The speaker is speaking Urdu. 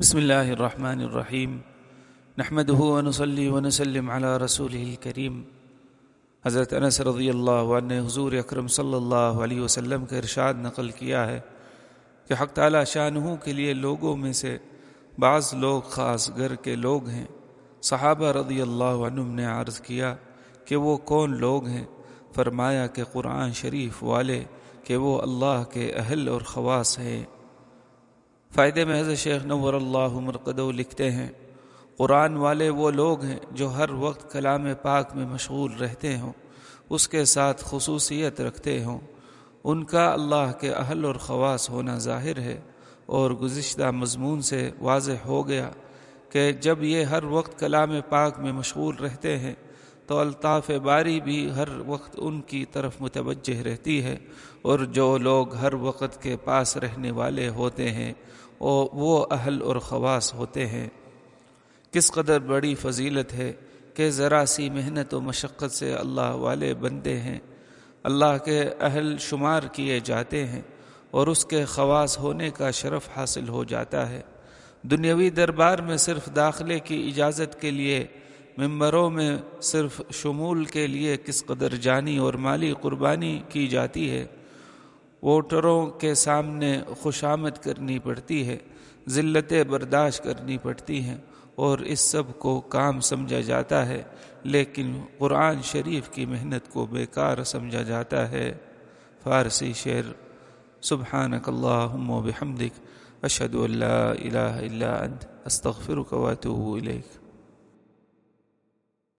بسم اللہ الرحمن الرحیم۔ نحمده ونصلي ونسلم على رسوله الكریم حضرت انس رضی اللہ عنہ حضور اکرم صلی اللہ علیہ وسلم کا ارشاد نقل کیا ہے کہ حق تعالی شانہ کے لیے لوگوں میں سے بعض لوگ خاص گھر کے لوگ ہیں۔ صحابہ رضی اللہ عنہ نے عرض کیا کہ وہ کون لوگ ہیں؟ فرمایا کہ قرآن شریف والے کہ وہ اللہ کے اہل اور خواص ہیں۔ فائدے میں حضرت شیخ نور اللہ مرقدو لکھتے ہیں، قرآن والے وہ لوگ ہیں جو ہر وقت کلام پاک میں مشغول رہتے ہوں، اس کے ساتھ خصوصیت رکھتے ہوں۔ ان کا اللہ کے اہل اور خواص ہونا ظاہر ہے اور گزشتہ مضمون سے واضح ہو گیا کہ جب یہ ہر وقت کلام پاک میں مشغول رہتے ہیں تو الطاف باری بھی ہر وقت ان کی طرف متوجہ رہتی ہے اور جو لوگ ہر وقت کے پاس رہنے والے ہوتے ہیں وہ اہل اور خواص ہوتے ہیں۔ کس قدر بڑی فضیلت ہے کہ ذرا سی محنت و مشقت سے اللہ والے بندے ہیں۔ اللہ کے اہل شمار کیے جاتے ہیں اور اس کے خواص ہونے کا شرف حاصل ہو جاتا ہے۔ دنیاوی دربار میں صرف داخلے کی اجازت کے لیے ممبروں میں صرف شمول کے لیے کس قدر جانی اور مالی قربانی کی جاتی ہے، ووٹروں کے سامنے خوشامد کرنی پڑتی ہے، ذلتیں برداشت کرنی پڑتی ہیں اور اس سب کو کام سمجھا جاتا ہے، لیکن قرآن شریف کی محنت کو بیکار سمجھا جاتا ہے۔ فارسی شعر، سبحانک اللہم و بحمدک اشہد اللہ الہ الا انت، استغفرک واتوب الیک۔